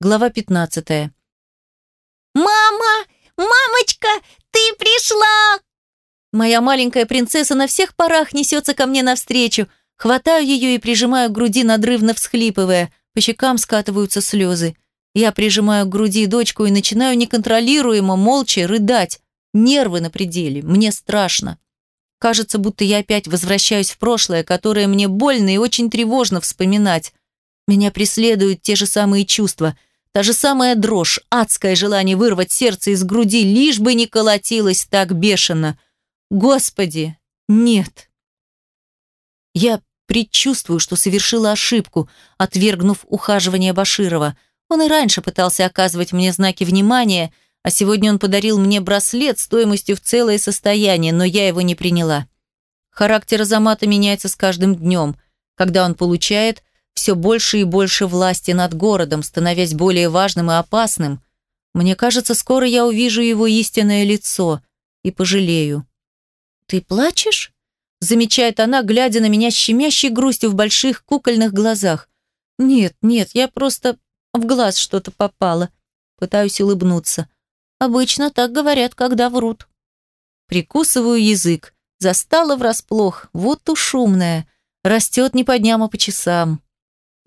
Глава 15. «Мама! Мамочка! Ты пришла!» Моя маленькая принцесса на всех парах несется ко мне навстречу. Хватаю ее и прижимаю к груди, надрывно всхлипывая. По щекам скатываются слезы. Я прижимаю к груди дочку и начинаю неконтролируемо, молча рыдать. Нервы на пределе. Мне страшно. Кажется, будто я опять возвращаюсь в прошлое, которое мне больно и очень тревожно вспоминать. Меня преследуют те же самые чувства, та же самая дрожь, адское желание вырвать сердце из груди, лишь бы не колотилось так бешено. Господи, нет. Я предчувствую, что совершила ошибку, отвергнув ухаживание Баширова. Он и раньше пытался оказывать мне знаки внимания, а сегодня он подарил мне браслет стоимостью в целое состояние, но я его не приняла. Характер Азамата меняется с каждым днем. Когда он получает все больше и больше власти над городом, становясь более важным и опасным, мне кажется, скоро я увижу его истинное лицо и пожалею. «Ты плачешь?» замечает она, глядя на меня щемящей грустью в больших кукольных глазах. «Нет, нет, я просто в глаз что-то попало». Пытаюсь улыбнуться. Обычно так говорят, когда врут. Прикусываю язык. Застала врасплох. Вот уж шумная. Растет не по дням, а по часам.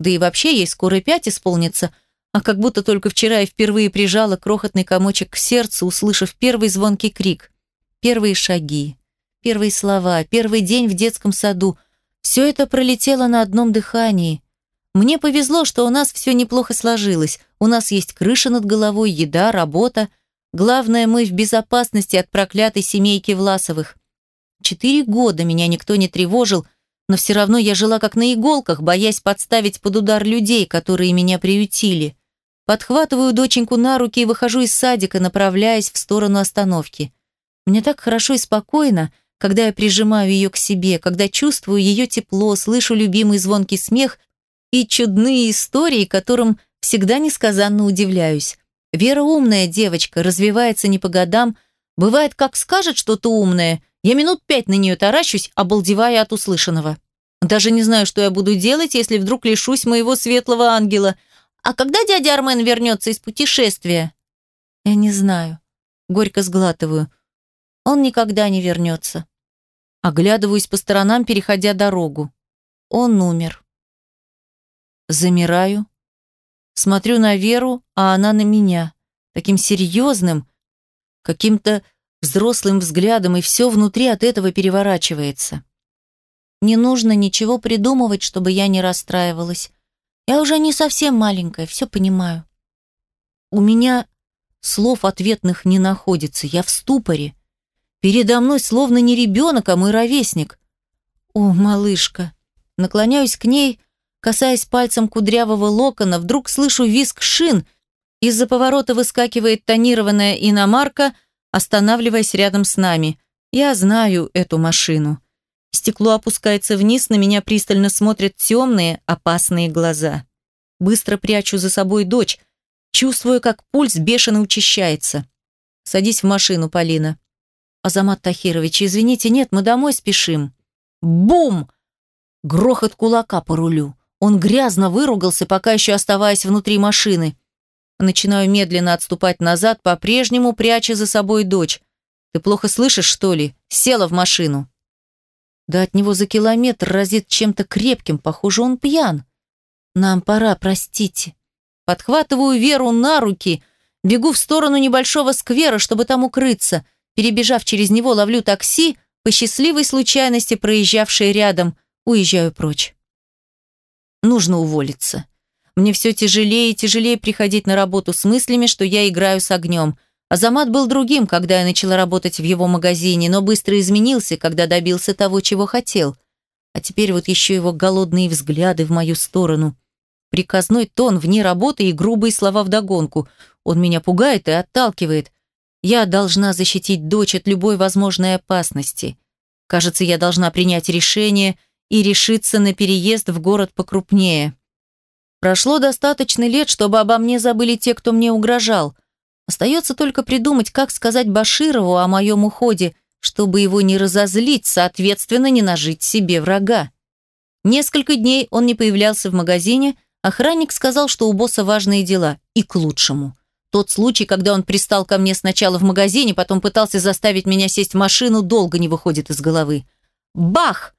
Да и вообще ей скоро пять исполнится, а как будто только вчера я впервые прижала крохотный комочек к сердцу, услышав первый звонкий крик. Первые шаги. Первые слова, первый день в детском саду. Все это пролетело на одном дыхании. Мне повезло, что у нас все неплохо сложилось. У нас есть крыша над головой, еда, работа. Главное, мы в безопасности от проклятой семейки Власовых. Четыре года меня никто не тревожил, но все равно я жила как на иголках, боясь подставить под удар людей, которые меня приютили. Подхватываю доченьку на руки и выхожу из садика, направляясь в сторону остановки. Мне так хорошо и спокойно, когда я прижимаю ее к себе, когда чувствую ее тепло, слышу любимый звонкий смех и чудные истории, которым всегда несказанно удивляюсь. Вера умная девочка, развивается не по годам, бывает, как скажет что-то умное, я минут пять на нее таращусь, обалдевая от услышанного. Даже не знаю, что я буду делать, если вдруг лишусь моего светлого ангела. А когда дядя Армен вернется из путешествия? Я не знаю. Горько сглатываю. Он никогда не вернется. Оглядываюсь по сторонам, переходя дорогу. Он умер. Замираю. Смотрю на Веру, а она на меня. Таким серьезным, каким-то взрослым взглядом, и все внутри от этого переворачивается. Не нужно ничего придумывать, чтобы я не расстраивалась. Я уже не совсем маленькая, все понимаю. У меня слов ответных не находится, я в ступоре. Передо мной словно не ребенок, а мой ровесник. О, малышка. Наклоняюсь к ней, касаясь пальцем кудрявого локона, вдруг слышу визг шин. Из-за поворота выскакивает тонированная иномарка, останавливаясь рядом с нами. Я знаю эту машину. Стекло опускается вниз, на меня пристально смотрят темные, опасные глаза. Быстро прячу за собой дочь, чувствую, как пульс бешено учащается. «Садись в машину, Полина», Азамат Тахирович, извините, нет, мы домой спешим. Бум! Грохот кулака по рулю. Он грязно выругался, пока еще оставаясь внутри машины. Начинаю медленно отступать назад, по-прежнему пряча за собой дочь. Ты плохо слышишь, что ли? Села в машину. Да от него за километр разит чем-то крепким, похоже, он пьян. Нам пора, простите. Подхватываю Веру на руки, бегу в сторону небольшого сквера, чтобы там укрыться. Перебежав через него, ловлю такси, по счастливой случайности проезжавшей рядом, уезжаю прочь. Нужно уволиться. Мне все тяжелее и тяжелее приходить на работу с мыслями, что я играю с огнем. Азамат был другим, когда я начала работать в его магазине, но быстро изменился, когда добился того, чего хотел. А теперь вот еще его голодные взгляды в мою сторону. Приказной тон вне работы и грубые слова вдогонку. Он меня пугает и отталкивает. Я должна защитить дочь от любой возможной опасности. Кажется, я должна принять решение и решиться на переезд в город покрупнее. Прошло достаточно лет, чтобы обо мне забыли те, кто мне угрожал. Остается только придумать, как сказать Баширову о моем уходе, чтобы его не разозлить, соответственно, не нажить себе врага. Несколько дней он не появлялся в магазине, Охранник сказал, что у босса важные дела. И к лучшему. Тот случай, когда он пристал ко мне сначала в магазине, потом пытался заставить меня сесть в машину, долго не выходит из головы. Бах!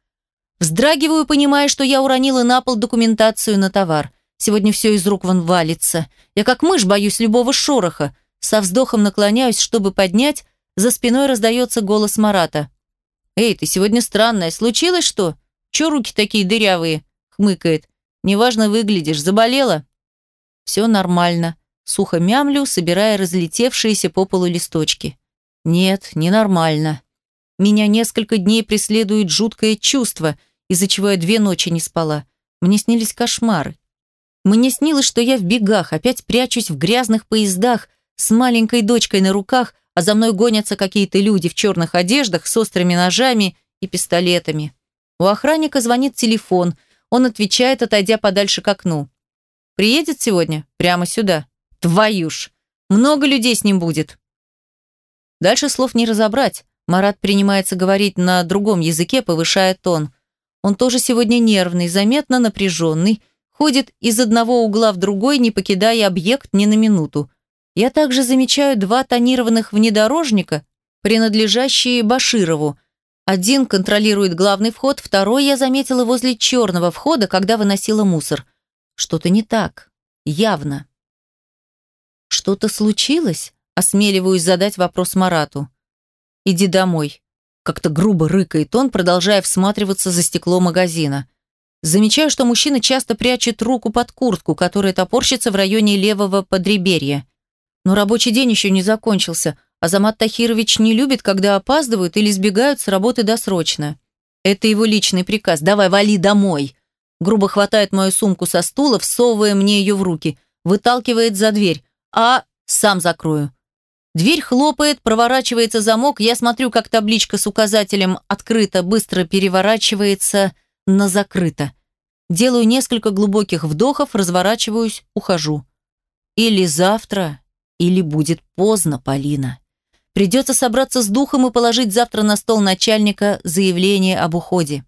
Вздрагиваю, понимая, что я уронила на пол документацию на товар. Сегодня все из рук вон валится. Я как мышь боюсь любого шороха. Со вздохом наклоняюсь, чтобы поднять. За спиной раздается голос Марата. «Эй, ты сегодня странная. Случилось что? Че руки такие дырявые?» Хмыкает. «Неважно выглядишь. Заболела?» «Все нормально». Сухо мямлю, собирая разлетевшиеся по полу листочки. Нет, ненормально. Меня несколько дней преследует жуткое чувство, из-за чего я две ночи не спала. Мне снились кошмары. Мне снилось, что я в бегах, опять прячусь в грязных поездах с маленькой дочкой на руках, а за мной гонятся какие-то люди в черных одеждах с острыми ножами и пистолетами. У охранника звонит телефон. Он отвечает, отойдя подальше к окну. «Приедет сегодня? Прямо сюда». Твою ж! Много людей с ним будет. Дальше слов не разобрать. Марат принимается говорить на другом языке, повышая тон. Он тоже сегодня нервный, заметно напряженный, ходит из одного угла в другой, не покидая объект ни на минуту. Я также замечаю два тонированных внедорожника, принадлежащие Баширову. Один контролирует главный вход, второй я заметила возле черного входа, когда выносила мусор. Что-то не так. Явно. «Что-то случилось?» – осмеливаюсь задать вопрос Марату. «Иди домой». Как-то грубо рыкает он, продолжая всматриваться за стекло магазина. Замечаю, что мужчина часто прячет руку под куртку, которая топорщится в районе левого подреберья. Но рабочий день еще не закончился, а Замат Тахирович не любит, когда опаздывают или сбегают с работы досрочно. Это его личный приказ. «Давай, вали домой!» Грубо хватает мою сумку со стула, всовывая мне ее в руки, выталкивает за дверь а сам закрою. Дверь хлопает, проворачивается замок, я смотрю, как табличка с указателем «Открыто» быстро переворачивается на «Закрыто». Делаю несколько глубоких вдохов, разворачиваюсь, ухожу. Или завтра, или будет поздно, Полина. Придется собраться с духом и положить завтра на стол начальника заявление об уходе.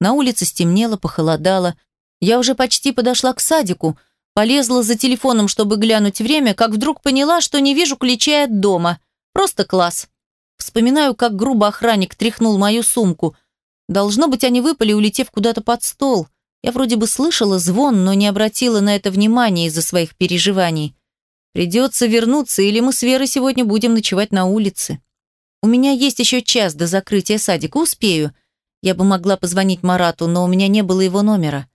На улице стемнело, похолодало. Я уже почти подошла к садику – Полезла за телефоном, чтобы глянуть время, как вдруг поняла, что не вижу ключей от дома. Просто класс. Вспоминаю, как грубо охранник тряхнул мою сумку. Должно быть, они выпали, улетев куда-то под стол. Я вроде бы слышала звон, но не обратила на это внимания из-за своих переживаний. Придется вернуться, или мы с Верой сегодня будем ночевать на улице. У меня есть еще час до закрытия садика, успею. Я бы могла позвонить Марату, но у меня не было его номера.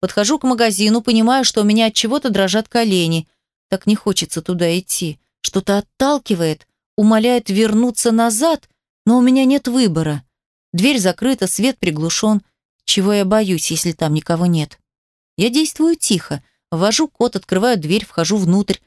Подхожу к магазину, понимаю, что у меня от чего-то дрожат колени. Так не хочется туда идти. Что-то отталкивает, умоляет вернуться назад, но у меня нет выбора. Дверь закрыта, свет приглушен. Чего я боюсь, если там никого нет? Я действую тихо. Ввожу код, открываю дверь, вхожу внутрь.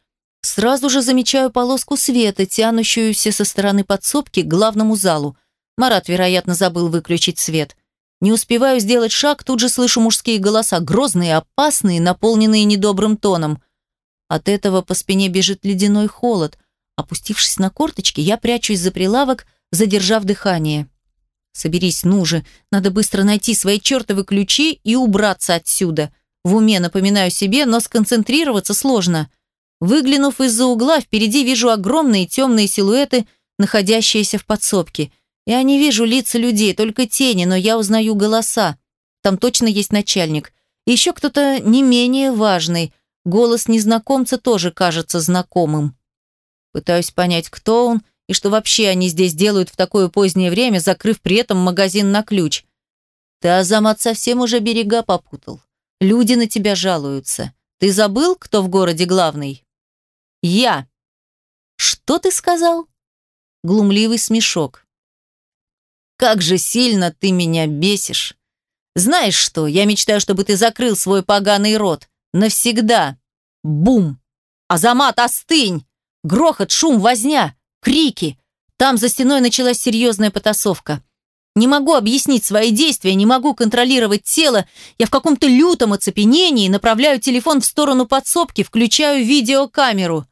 Сразу же замечаю полоску света, тянущуюся со стороны подсобки к главному залу. Марат, вероятно, забыл выключить свет. Не успеваю сделать шаг, тут же слышу мужские голоса, грозные, опасные, наполненные недобрым тоном. От этого по спине бежит ледяной холод. Опустившись на корточки, я прячусь за прилавок, задержав дыхание. «Соберись, ну же, надо быстро найти свои чертовы ключи и убраться отсюда». В уме напоминаю себе, но сконцентрироваться сложно. Выглянув из-за угла, впереди вижу огромные темные силуэты, находящиеся в подсобке – я не вижу лица людей, только тени, но я узнаю голоса. Там точно есть начальник. И еще кто-то не менее важный. Голос незнакомца тоже кажется знакомым. Пытаюсь понять, кто он и что вообще они здесь делают в такое позднее время, закрыв при этом магазин на ключ. Ты, Азамат, совсем уже берега попутал. Люди на тебя жалуются. Ты забыл, кто в городе главный? Я. Что ты сказал? Глумливый смешок. Как же сильно ты меня бесишь. Знаешь что, я мечтаю, чтобы ты закрыл свой поганый рот. Навсегда. Бум. Азамат, остынь! Грохот, шум, возня, крики. Там за стеной началась серьезная потасовка. Не могу объяснить свои действия, не могу контролировать тело. Я в каком-то лютом оцепенении направляю телефон в сторону подсобки, включаю видеокамеру.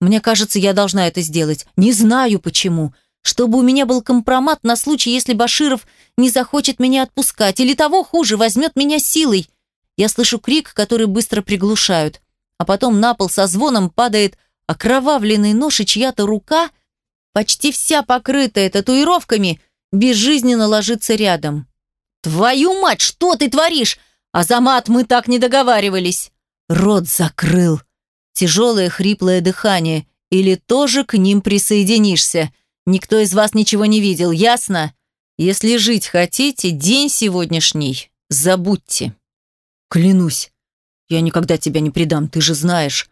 Мне кажется, я должна это сделать. Не знаю почему чтобы у меня был компромат на случай, если Баширов не захочет меня отпускать, или того хуже, возьмет меня силой. Я слышу крик, который быстро приглушают. А потом на пол со звоном падает окровавленный нож и чья-то рука, почти вся покрытая татуировками, безжизненно ложится рядом. «Твою мать, что ты творишь? Азамат, мы так не договаривались!» Рот закрыл. Тяжелое хриплое дыхание. Или тоже к ним присоединишься. Никто из вас ничего не видел, ясно? Если жить хотите, день сегодняшний забудьте. Клянусь, я никогда тебя не предам, ты же знаешь.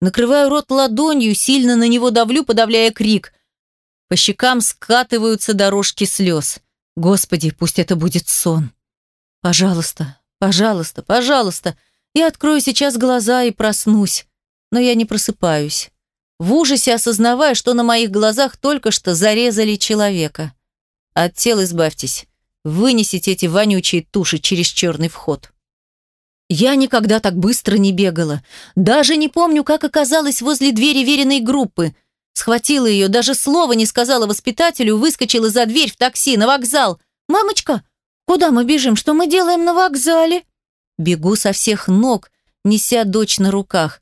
Накрываю рот ладонью, сильно на него давлю, подавляя крик. По щекам скатываются дорожки слез. Господи, пусть это будет сон. Пожалуйста, пожалуйста, пожалуйста. Я открою сейчас глаза и проснусь. Но я не просыпаюсь. В ужасе осознавая, что на моих глазах только что зарезали человека. От тел избавьтесь. Вынесите эти вонючие туши через черный вход. Я никогда так быстро не бегала. Даже не помню, как оказалась возле двери веренной группы. Схватила ее, даже слова не сказала воспитателю, выскочила за дверь в такси, на вокзал. «Мамочка, куда мы бежим? Что мы делаем на вокзале?» Бегу со всех ног, неся дочь на руках.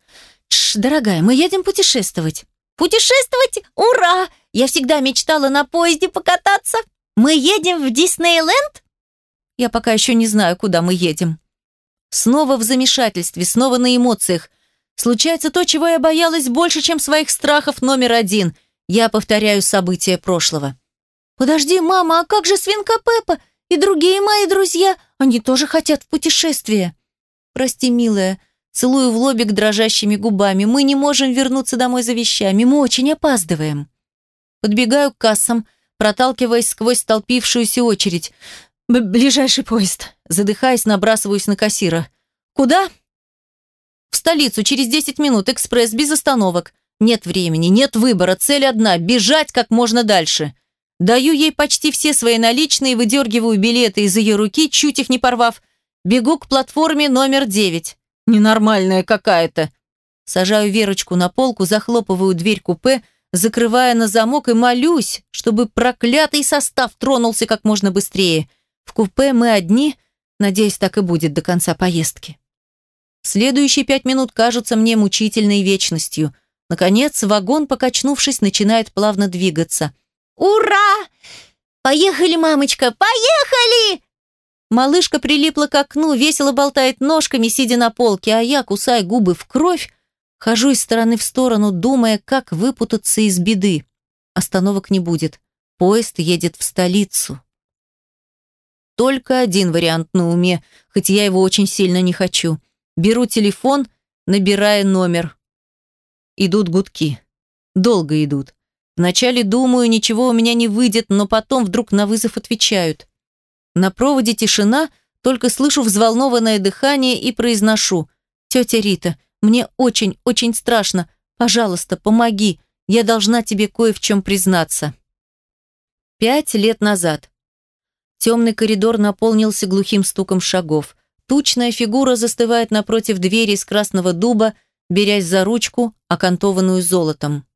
«Тш, дорогая, мы едем путешествовать». «Путешествовать? Ура! Я всегда мечтала на поезде покататься. Мы едем в Диснейленд?» Я пока еще не знаю, куда мы едем. Снова в замешательстве, снова на эмоциях. Случается то, чего я боялась больше, чем своих страхов номер один. Я повторяю события прошлого. «Подожди, мама, а как же свинка Пеппа и другие мои друзья? Они тоже хотят в путешествие». «Прости, милая». Целую в лобик дрожащими губами. «Мы не можем вернуться домой за вещами. Мы очень опаздываем». Подбегаю к кассам, проталкиваясь сквозь столпившуюся очередь. «Ближайший поезд». Задыхаясь, набрасываюсь на кассира. «Куда?» В столицу через 10 минут, экспресс, без остановок. Нет времени, нет выбора, цель одна – бежать как можно дальше. Даю ей почти все свои наличные, выдергиваю билеты из ее руки, чуть их не порвав. Бегу к платформе номер 9. Ненормальная какая-то. Сажаю Верочку на полку, захлопываю дверь купе, закрывая на замок и молюсь, чтобы проклятый состав тронулся как можно быстрее. В купе мы одни, надеюсь, так и будет до конца поездки. Следующие пять минут кажутся мне мучительной вечностью. Наконец, вагон, покачнувшись, начинает плавно двигаться. «Ура! Поехали, мамочка, поехали!» Малышка прилипла к окну, весело болтает ножками, сидя на полке, а я, кусая губы в кровь, хожу из стороны в сторону, думая, как выпутаться из беды. Остановок не будет. Поезд едет в столицу. Только один вариант на уме, хоть я его очень сильно не хочу – Беру телефон, набирая номер. Идут гудки. Долго идут. Вначале думаю, ничего у меня не выйдет, но потом вдруг на вызов отвечают. На проводе тишина, только слышу взволнованное дыхание и произношу. «Тетя Рита, мне очень-очень страшно. Пожалуйста, помоги. Я должна тебе кое в чем признаться». Пять лет назад. Темный коридор наполнился глухим стуком шагов. Тучная фигура застывает напротив двери из красного дуба, берясь за ручку, окантованную золотом.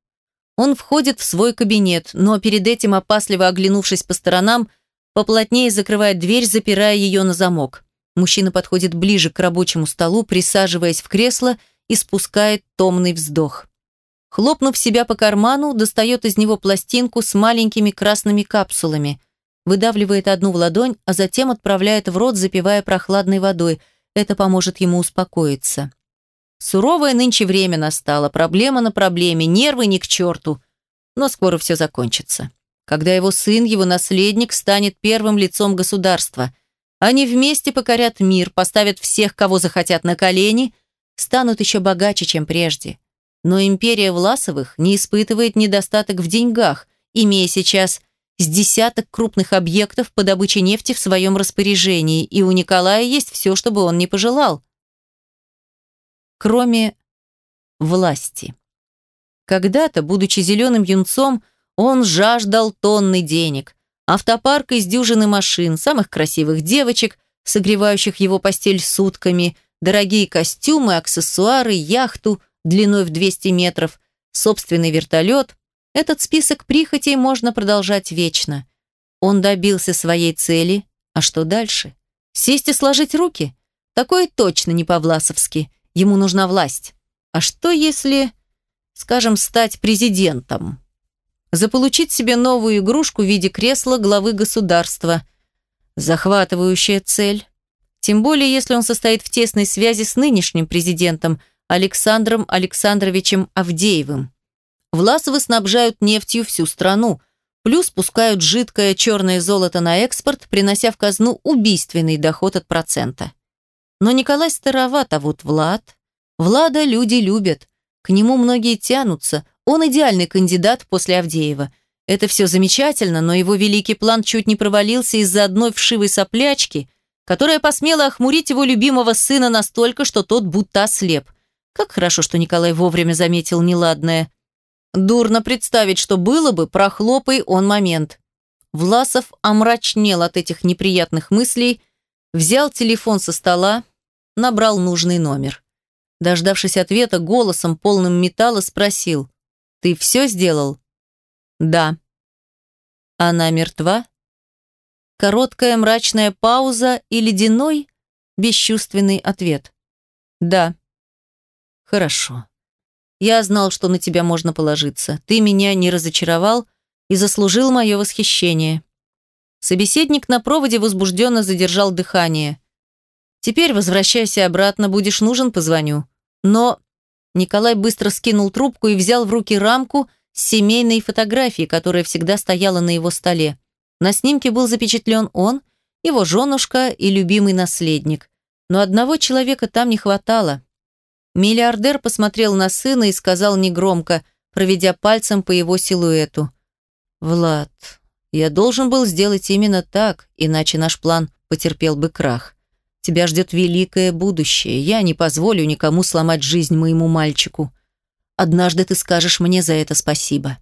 Он входит в свой кабинет, но перед этим, опасливо оглянувшись по сторонам, поплотнее закрывает дверь, запирая ее на замок. Мужчина подходит ближе к рабочему столу, присаживаясь в кресло и спускает томный вздох. Хлопнув себя по карману, достает из него пластинку с маленькими красными капсулами – выдавливает одну в ладонь, а затем отправляет в рот, запивая прохладной водой. Это поможет ему успокоиться. Суровое нынче время настало, проблема на проблеме, нервы ни к черту. Но скоро все закончится. Когда его сын, его наследник, станет первым лицом государства. Они вместе покорят мир, поставят всех, кого захотят на колени, станут еще богаче, чем прежде. Но империя Власовых не испытывает недостаток в деньгах, имея сейчас – с десяток крупных объектов по добыче нефти в своем распоряжении, и у Николая есть все, чтобы он не пожелал. Кроме власти. Когда-то, будучи зеленым юнцом, он жаждал тонны денег. Автопарк из дюжины машин, самых красивых девочек, согревающих его постель сутками, дорогие костюмы, аксессуары, яхту длиной в 200 метров, собственный вертолет, этот список прихотей можно продолжать вечно. Он добился своей цели, а что дальше? Сесть и сложить руки? Такое точно не по-власовски. Ему нужна власть. А что если, скажем, стать президентом? Заполучить себе новую игрушку в виде кресла главы государства. Захватывающая цель. Тем более, если он состоит в тесной связи с нынешним президентом Александром Александровичем Авдеевым. Власовы снабжают нефтью всю страну, плюс пускают жидкое черное золото на экспорт, принося в казну убийственный доход от процента. Но Николай староват, а вот Влад... Влада люди любят. К нему многие тянутся. Он идеальный кандидат после Авдеева. Это все замечательно, но его великий план чуть не провалился из-за одной вшивой соплячки, которая посмела охмурить его любимого сына настолько, что тот будто ослеп. Как хорошо, что Николай вовремя заметил неладное. Дурно представить, что было бы, прохлопай он момент. Власов омрачнел от этих неприятных мыслей, взял телефон со стола, набрал нужный номер. Дождавшись ответа, голосом, полным металла, спросил. «Ты все сделал?» «Да». «Она мертва?» Короткая мрачная пауза и ледяной, бесчувственный ответ. «Да». «Хорошо. Я знал, что на тебя можно положиться. Ты меня не разочаровал и заслужил мое восхищение». Собеседник на проводе возбужденно задержал дыхание. «Теперь возвращайся обратно, будешь нужен, позвоню». Но Николай быстро скинул трубку и взял в руки рамку с семейной фотографией, которая всегда стояла на его столе. На снимке был запечатлен он, его женушка и любимый наследник. Но одного человека там не хватало. Миллиардер посмотрел на сына и сказал негромко, проведя пальцем по его силуэту. «Влад, я должен был сделать именно так, иначе наш план потерпел бы крах. Тебя ждет великое будущее. Я не позволю никому сломать жизнь моему мальчику. Однажды ты скажешь мне за это спасибо».